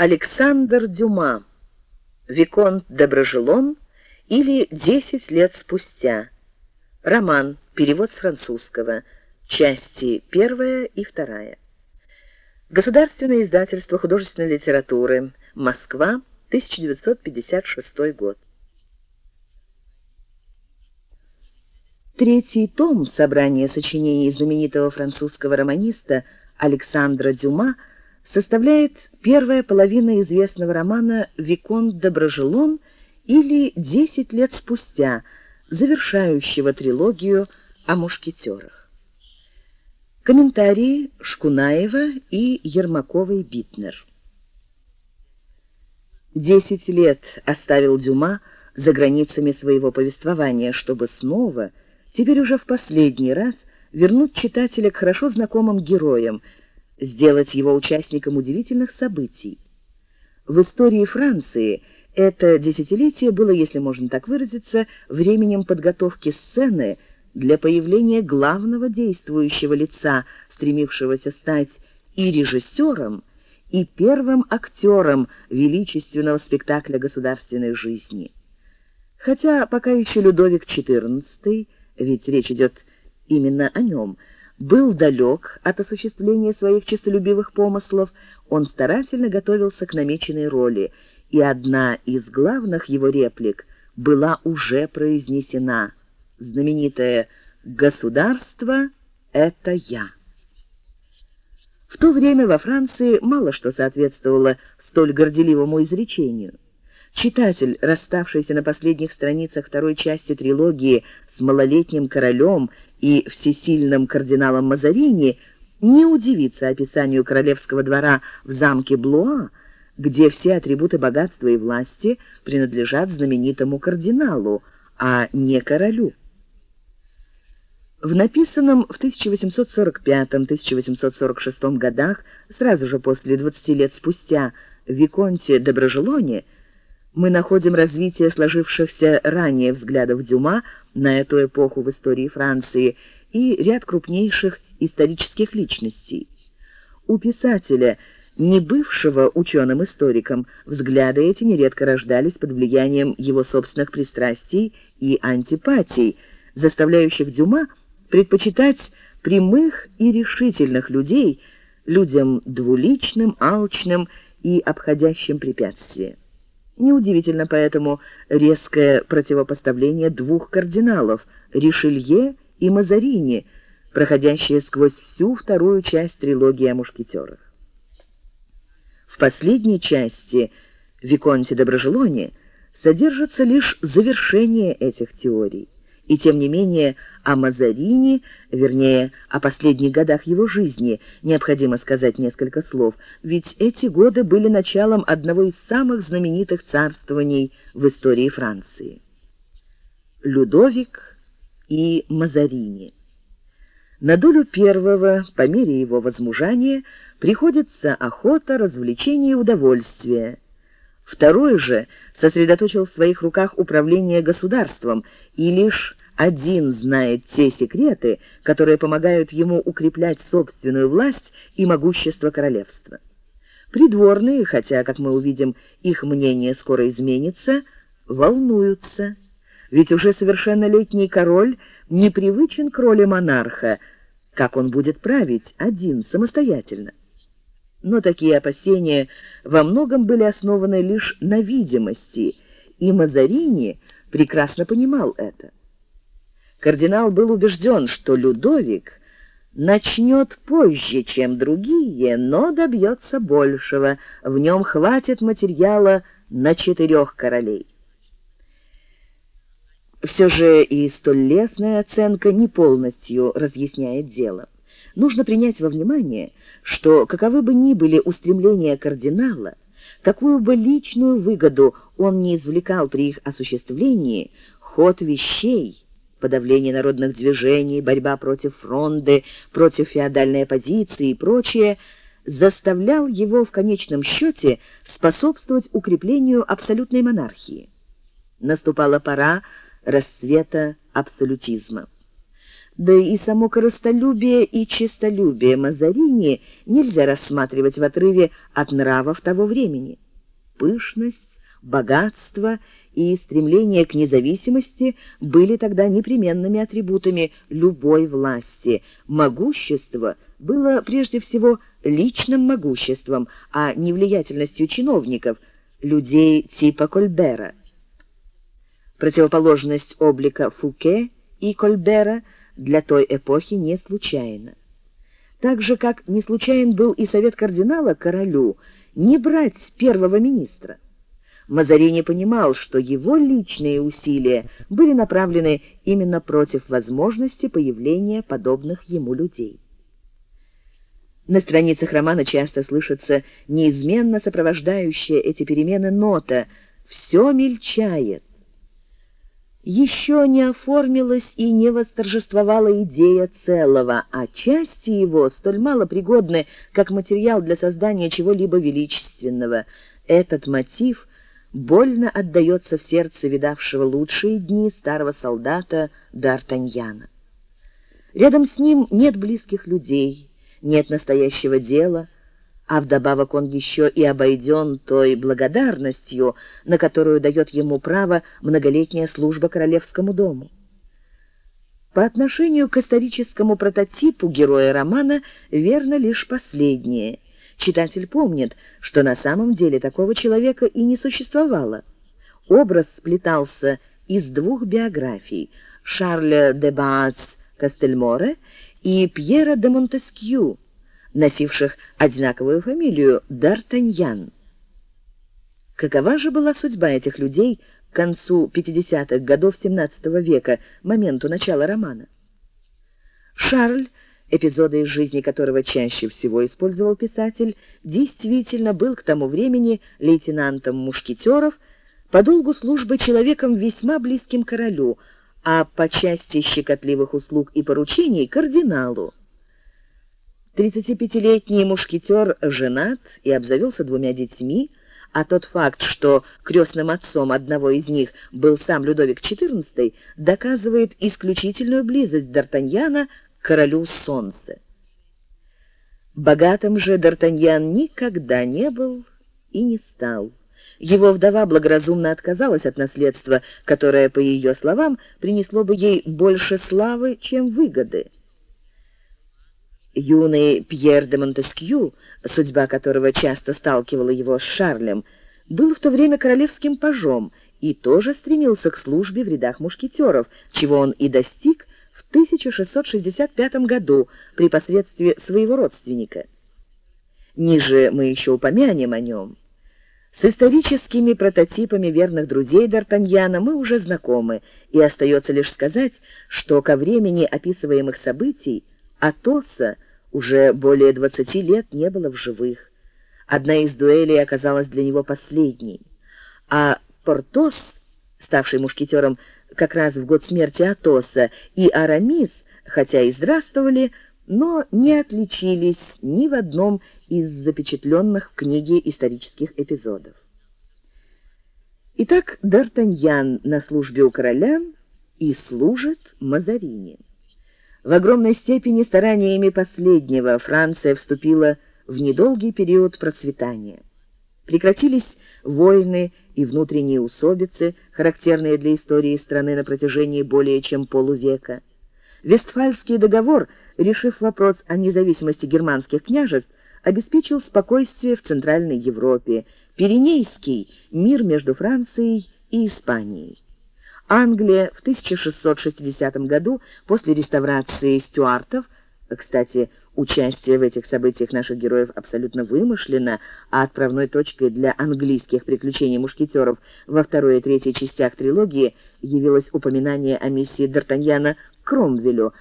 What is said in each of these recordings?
Александр Дюма. Виконт Доброжелон или «Десять лет спустя». Роман. Перевод с французского. Части первая и вторая. Государственное издательство художественной литературы. Москва, 1956 год. Третий том собрания сочинений знаменитого французского романиста Александра Дюма – составляет первая половина известного романа «Виконт Доброжелон» или «Десять лет спустя», завершающего трилогию о мушкетерах. Комментарии Шкунаева и Ермаковой-Битнер. Десять лет оставил Дюма за границами своего повествования, чтобы снова, теперь уже в последний раз, вернуть читателя к хорошо знакомым героям – сделать его участником удивительных событий. В истории Франции это десятилетие было, если можно так выразиться, временем подготовки сцены для появления главного действующего лица, стремившегося стать и режиссером, и первым актером величественного спектакля государственной жизни. Хотя пока еще Людовик XIV, ведь речь идет именно о нем, был далек от осуществления своих честолюбивых помыслов, он старательно готовился к намеченной роли, и одна из главных его реплик была уже произнесена, знаменитая «Государство — это я». В то время во Франции мало что соответствовало столь горделивому изречению. Читатель, расставшийся на последних страницах второй части трилогии с малолетним королем и всесильным кардиналом Мазарини, не удивится описанию королевского двора в замке Блуа, где все атрибуты богатства и власти принадлежат знаменитому кардиналу, а не королю. В написанном в 1845-1846 годах, сразу же после 20 лет спустя, Виконте Доброжелоне, мы находим развитие сложившихся ранее взглядов Дюма на эту эпоху в истории Франции и ряд крупнейших исторических личностей. У писателя, не бывшего ученым-историком, взгляды эти нередко рождались под влиянием его собственных пристрастий и антипатий, заставляющих Дюма предпочитать прямых и решительных людей людям двуличным, алчным и обходящим препятствия. Неудивительно поэтому резкое противопоставление двух кардиналов – Ришелье и Мазарини, проходящее сквозь всю вторую часть трилогии о мушкетерах. В последней части «Виконте Доброжелоне» содержится лишь завершение этих теорий. И тем не менее о Мазарини, вернее, о последних годах его жизни, необходимо сказать несколько слов, ведь эти годы были началом одного из самых знаменитых царствований в истории Франции. Людовик и Мазарини. На долю первого, по мере его возмужания, приходится охота, развлечение и удовольствие. Второй же сосредоточил в своих руках управление государством и лишь один знает те секреты, которые помогают ему укреплять собственную власть и могущество королевства. Придворные, хотя, как мы увидим, их мнение скоро изменится, волнуются. Ведь уже совершеннолетний король не привычен к роли монарха, как он будет править один, самостоятельно. Но такие опасения во многом были основаны лишь на видимости, и Мазарини прекрасно понимал это. Кардинал был убежден, что Людовик начнет позже, чем другие, но добьется большего. В нем хватит материала на четырех королей. Все же и столь лестная оценка не полностью разъясняет дело. Нужно принять во внимание, что каковы бы ни были устремления кардинала, какую бы личную выгоду он не извлекал при их осуществлении, ход вещей – подавление народных движений, борьба против фронды, против феодальной оппозиции и прочее, заставлял его в конечном счете способствовать укреплению абсолютной монархии. Наступала пора расцвета абсолютизма. Да и само корыстолюбие и честолюбие Мазарини нельзя рассматривать в отрыве от нравов того времени. Пышность, богатство и стремление к независимости были тогда непременными атрибутами любой власти. Могущество было прежде всего личным могуществом, а не влиятельностью чиновников, людей типа Кольбера. Противоположность облика Фуке и Кольбера для той эпохи не случайна. Так же, как не случайен был и совет кардинала королю не брать первого министра. Мазарини понимал, что его личные усилия были направлены именно против возможности появления подобных ему людей. На страницах романа часто слышится неизменно сопровождающая эти перемены нота «все мельчает». Еще не оформилась и не восторжествовала идея целого, а части его столь мало пригодны, как материал для создания чего-либо величественного. Этот мотив больно отдаётся в сердце видавшего лучшие дни старого солдата Д'Артаньяна. Рядом с ним нет близких людей, нет настоящего дела, а вдобавок он еще и обойден той благодарностью, на которую дает ему право многолетняя служба королевскому дому. По отношению к историческому прототипу героя романа верно лишь последнее – Читатель помнит, что на самом деле такого человека и не существовало. Образ сплетался из двух биографий – Шарля де Баац Кастельморе и Пьера де Монтескью, носивших одинаковую фамилию Д'Артаньян. Какова же была судьба этих людей к концу 50-х годов XVII века, моменту начала романа? Шарль эпизоды из жизни которого чаще всего использовал писатель, действительно был к тому времени лейтенантом мушкетеров, по долгу службы человеком весьма близким королю, а по части щекотливых услуг и поручений кардиналу. 35-летний мушкетер женат и обзавелся двумя детьми, а тот факт, что крестным отцом одного из них был сам Людовик XIV, доказывает исключительную близость Д'Артаньяна королю солнца. Богатым же Д'Артаньян никогда не был и не стал. Его вдова благоразумно отказалась от наследства, которое, по ее словам, принесло бы ей больше славы, чем выгоды. Юный Пьер де Монтескью, судьба которого часто сталкивала его с Шарлем, был в то время королевским пажом и тоже стремился к службе в рядах мушкетеров, чего он и достиг 1665 году при посредстве своего родственника. Ниже мы еще упомянем о нем. С историческими прототипами верных друзей Д'Артаньяна мы уже знакомы, и остается лишь сказать, что ко времени описываемых событий Атоса уже более 20 лет не было в живых. Одна из дуэлей оказалась для него последней, а Портос, ставший мушкетером как раз в год смерти Атоса, и Арамис, хотя и здравствовали, но не отличились ни в одном из запечатленных в книге исторических эпизодов. Итак, Д'Артаньян на службе у короля и служит Мазарини. В огромной степени стараниями последнего Франция вступила в недолгий период процветания. Прекратились войны и внутренние усобицы, характерные для истории страны на протяжении более чем полувека. Вестфальский договор, решив вопрос о независимости германских княжеств, обеспечил спокойствие в Центральной Европе, Пиренейский – мир между Францией и Испанией. Англия в 1660 году после реставрации стюартов – кстати, участие в этих событиях наших героев абсолютно вымышленно, а отправной точкой для английских приключений мушкетеров во второй и третьей частях трилогии явилось упоминание о миссии Д'Артаньяна Кромвелю,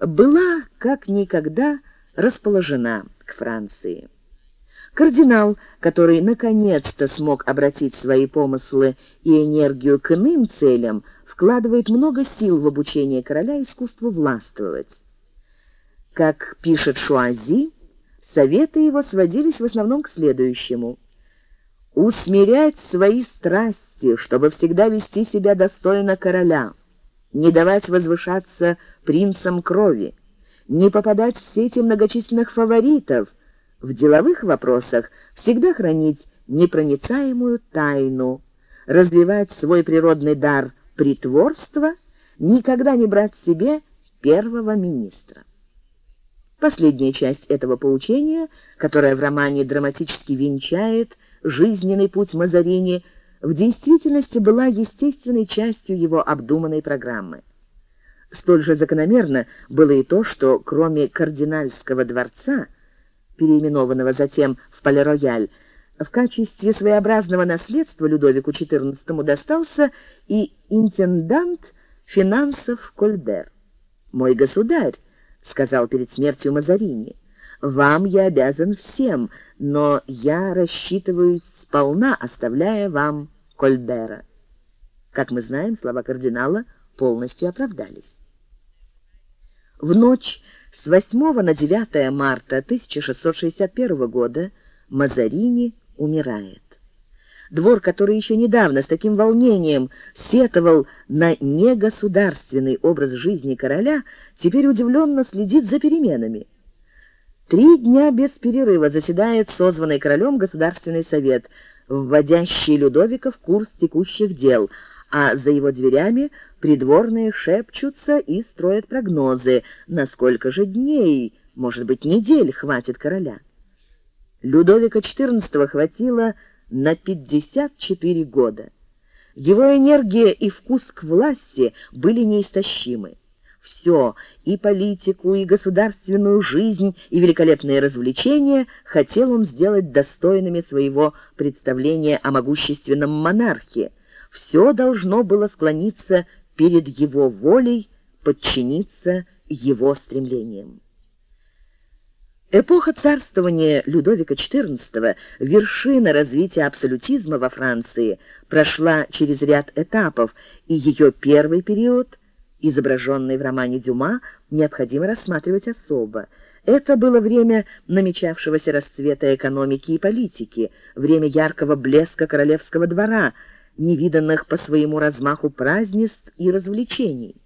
была как никогда расположена к Франции. Кардинал, который наконец-то смог обратить свои помыслы и энергию к иным целям, вкладывает много сил в обучение короля искусству властвовать. Как пишет Шуази, советы его сводились в основном к следующему: усмирять свои страсти, чтобы всегда вести себя достойно короля, не давать возвышаться принцам крови, не попадать в сети многочисленных фаворитов, в деловых вопросах всегда хранить непроницаемую тайну, развивать свой природный дар притворства, никогда не брать себе первого министра. Последняя часть этого поучения, которая в романе драматически венчает жизненный путь Мазарини, в действительности была естественной частью его обдуманной программы. Столь же закономерно было и то, что кроме кардинальского дворца, переименованного затем в Пале-Рояль, в качестве своеобразного наследства Людовику XIV достался и интендант финансов Кольбер. «Мой государь», — сказал перед смертью Мазарини, — «вам я обязан всем, но я рассчитываюсь сполна, оставляя вам Кольбера». Как мы знаем, слова кардинала полностью оправдались. В ночь с 8 на 9 марта 1661 года Мазарини умирает. Двор, который еще недавно с таким волнением сетовал на негосударственный образ жизни короля, теперь удивленно следит за переменами. Три дня без перерыва заседает созванный королем Государственный совет, вводящий Людовика в курс текущих дел, а за его дверями придворные шепчутся и строят прогнозы, на сколько же дней, может быть, недель хватит короля. Людовика XIV хватило на 54 года. Его энергия и вкус к власти были неистощимы. Все, и политику, и государственную жизнь, и великолепные развлечения хотел он сделать достойными своего представления о могущественном монархе. Все должно было склониться перед его волей, подчиниться его стремлениям. Эпоха царствования Людовика XIV, вершина развития абсолютизма во Франции, прошла через ряд этапов, и ее первый период, изображенный в романе Дюма, необходимо рассматривать особо. Это было время намечавшегося расцвета экономики и политики, время яркого блеска королевского двора, невиданных по своему размаху празднеств и развлечений.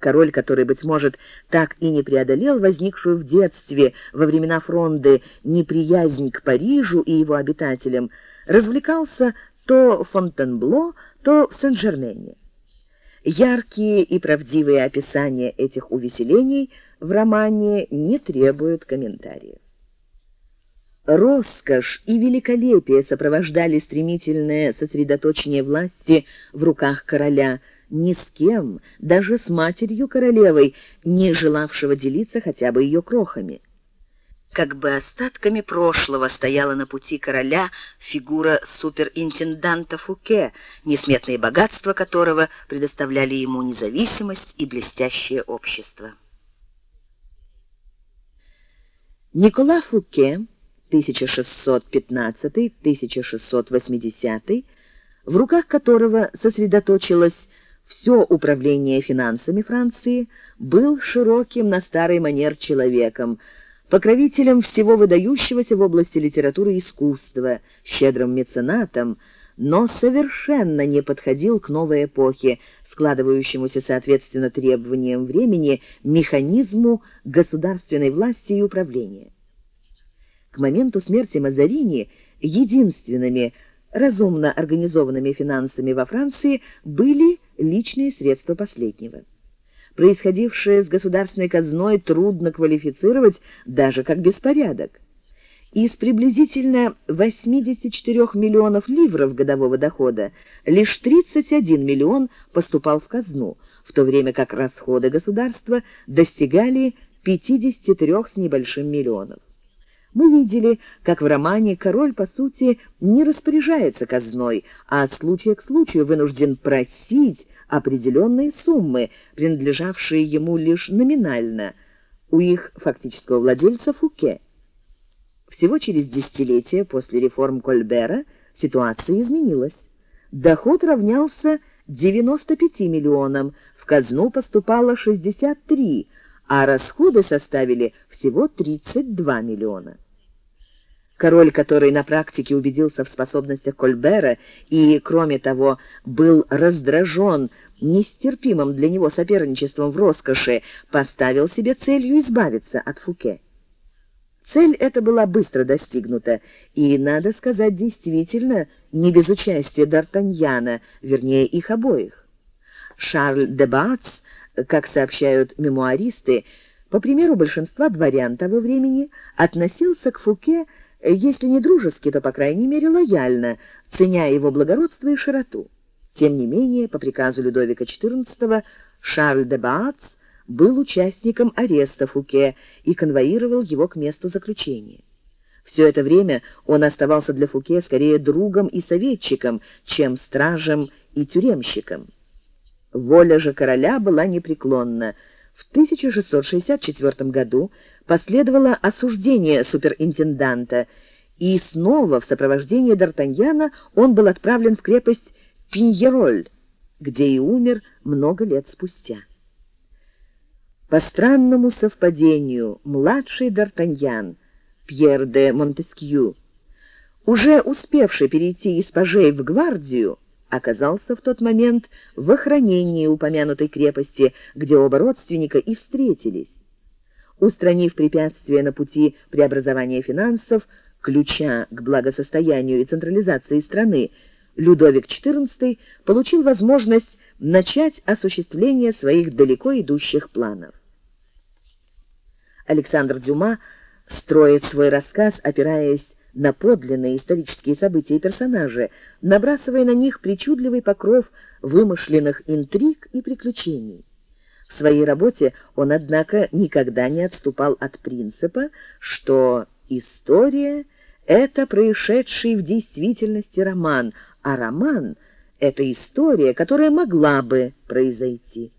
Король, который, быть может, так и не преодолел возникшую в детстве во времена фронды неприязнь к Парижу и его обитателям, развлекался то в Фонтенбло, то в Сен-Жермене. Яркие и правдивые описания этих увеселений в романе не требуют комментариев. Роскошь и великолепие сопровождали стремительное сосредоточение власти в руках короля – ни с кем, даже с матерью королевой, не желавшего делиться хотя бы ее крохами. Как бы остатками прошлого стояла на пути короля фигура суперинтенданта Фуке, несметные богатства которого предоставляли ему независимость и блестящее общество. Никола Фуке 1615-1680, в руках которого сосредоточилась все управление финансами Франции, был широким на старый манер человеком, покровителем всего выдающегося в области литературы и искусства, щедрым меценатом, но совершенно не подходил к новой эпохе, складывающемуся соответственно требованиям времени, механизму государственной власти и управления. К моменту смерти Мазарини единственными разумно организованными финансами во Франции были личные средства последнего. Происходившее с государственной казной трудно квалифицировать даже как беспорядок. Из приблизительно 84 миллионов ливров годового дохода лишь 31 миллион поступал в казну, в то время как расходы государства достигали 53 с небольшим миллионов. Мы видели, как в романе король, по сути, не распоряжается казной, а от случая к случаю вынужден просить определенные суммы, принадлежавшие ему лишь номинально, у их фактического владельца Фуке. Всего через десятилетие после реформ Кольбера ситуация изменилась. Доход равнялся 95 миллионам, в казну поступало 63 а расходы составили всего 32 миллиона. Король, который на практике убедился в способностях Кольбера и, кроме того, был раздражен нестерпимым для него соперничеством в роскоши, поставил себе целью избавиться от Фуке. Цель эта была быстро достигнута, и, надо сказать, действительно, не без участия Д'Артаньяна, вернее, их обоих. Шарль де Бац, как сообщают мемуаристы, по примеру большинства дворян того времени, относился к Фуке, если не дружески, то, по крайней мере, лояльно, ценя его благородство и широту. Тем не менее, по приказу Людовика XIV, Шарль де Бац был участником ареста Фуке и конвоировал его к месту заключения. Все это время он оставался для Фуке скорее другом и советчиком, чем стражем и тюремщиком. Воля же короля была непреклонна. В 1664 году последовало осуждение суперинтенданта, и снова в сопровождении Д'Артаньяна он был отправлен в крепость Пиньероль, где и умер много лет спустя. По странному совпадению, младший Д'Артаньян, Пьер де Монтескью, уже успевший перейти из пажей в гвардию, оказался в тот момент в охранении упомянутой крепости, где оба родственника и встретились. Устранив препятствия на пути преобразования финансов, ключа к благосостоянию и централизации страны, Людовик XIV получил возможность начать осуществление своих далеко идущих планов. Александр Дюма строит свой рассказ, опираясь на подлинные исторические события и персонажи, набрасывая на них причудливый покров вымышленных интриг и приключений. В своей работе он, однако, никогда не отступал от принципа, что история — это происшедший в действительности роман, а роман — это история, которая могла бы произойти.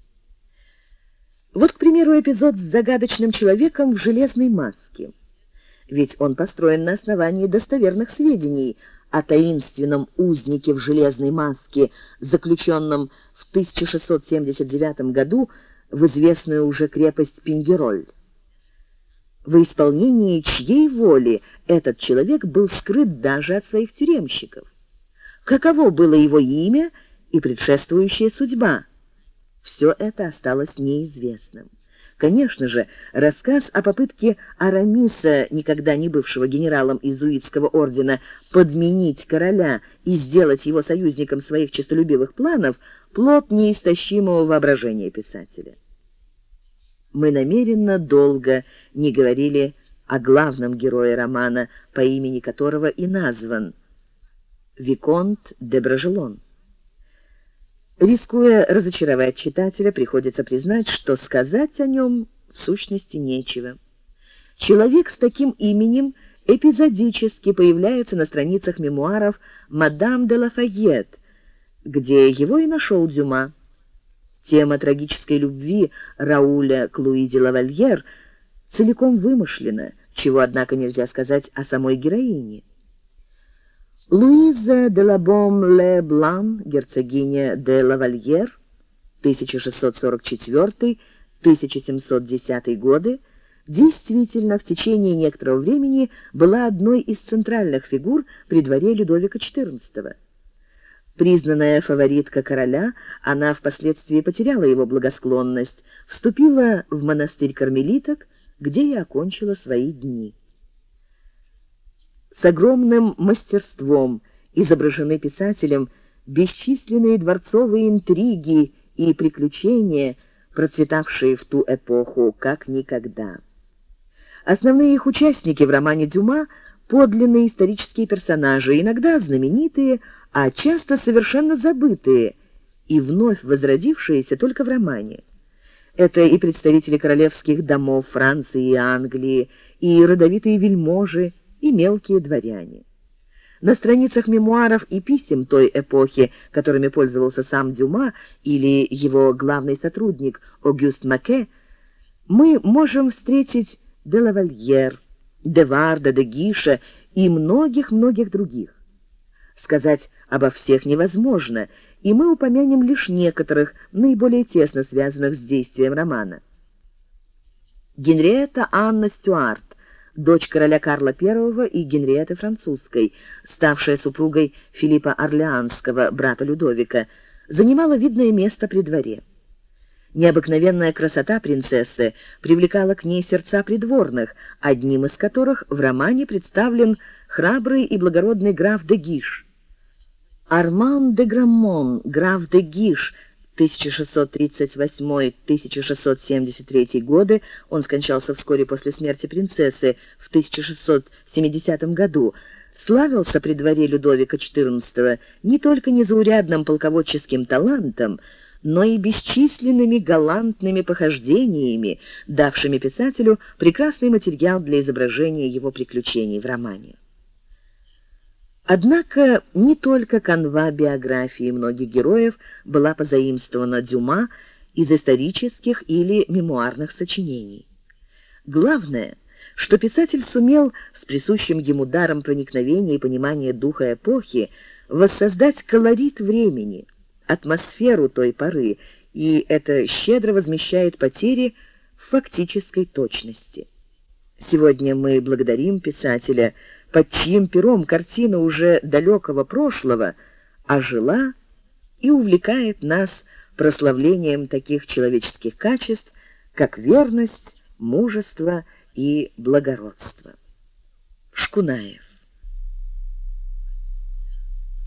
Вот, к примеру, эпизод с загадочным человеком в железной маске. Ведь он построен на основании достоверных сведений о таинственном узнике в железной маске, заключенном в 1679 году в известную уже крепость Пиндероль. В исполнении чьей воли этот человек был скрыт даже от своих тюремщиков? Каково было его имя и предшествующая судьба? Все это осталось неизвестным. Конечно же, рассказ о попытке Арамиса, никогда не бывшего генералом иезуитского ордена, подменить короля и сделать его союзником своих честолюбивых планов, плод неистощимого воображения писателя. Мы намеренно долго не говорили о главном герое романа, по имени которого и назван Виконт де Бражелон. Рискуя разочаровать читателя, приходится признать, что сказать о нем в сущности нечего. Человек с таким именем эпизодически появляется на страницах мемуаров «Мадам де Лафайет», где его и нашел Дюма. Тема трагической любви Рауля к Луизе Лавальер целиком вымышлена, чего, однако, нельзя сказать о самой героине. Луиза де Лабом-Леблан, герцогиня де Лавальер, 1644-1710 годы, действительно в течение некоторого времени была одной из центральных фигур при дворе Людовика XIV. Признанная фаворитка короля, она впоследствии потеряла его благосклонность, вступила в монастырь кармелиток, где и окончила свои дни. С огромным мастерством изображены писателем бесчисленные дворцовые интриги и приключения, процветавшие в ту эпоху как никогда. Основные их участники в романе Дюма подлинные исторические персонажи, иногда знаменитые, а часто совершенно забытые и вновь возродившиеся только в романе. Это и представители королевских домов Франции и Англии, и родовитые вельможи, и мелкие дворяне. На страницах мемуаров и писем той эпохи, которыми пользовался сам Дюма или его главный сотрудник Огюст Маке, мы можем встретить де Лавальер, де Варда, де Гиша и многих-многих других. Сказать обо всех невозможно, и мы упомянем лишь некоторых, наиболее тесно связанных с действием романа. Генриетта Анна Стюарт дочь короля Карла I и Генриетты Французской, ставшая супругой Филиппа Орлеанского, брата Людовика, занимала видное место при дворе. Необыкновенная красота принцессы привлекала к ней сердца придворных, одним из которых в романе представлен храбрый и благородный граф де Гиш. Арман де Граммон, граф де Гиш, 1638-1673 годы, он скончался вскоре после смерти принцессы в 1670 году, славился при дворе Людовика XIV не только незаурядным полководческим талантом, но и бесчисленными галантными похождениями, давшими писателю прекрасный материал для изображения его приключений в романе. Однако не только канва биографии многих героев была позаимствована Дюма из исторических или мемуарных сочинений. Главное, что писатель сумел с присущим ему даром проникновения и понимания духа эпохи воссоздать колорит времени, атмосферу той поры, и это щедро возмещает потери в фактической точности. Сегодня мы благодарим писателя, под чьим пером картина уже далекого прошлого ожила и увлекает нас прославлением таких человеческих качеств, как верность, мужество и благородство. Шкунаев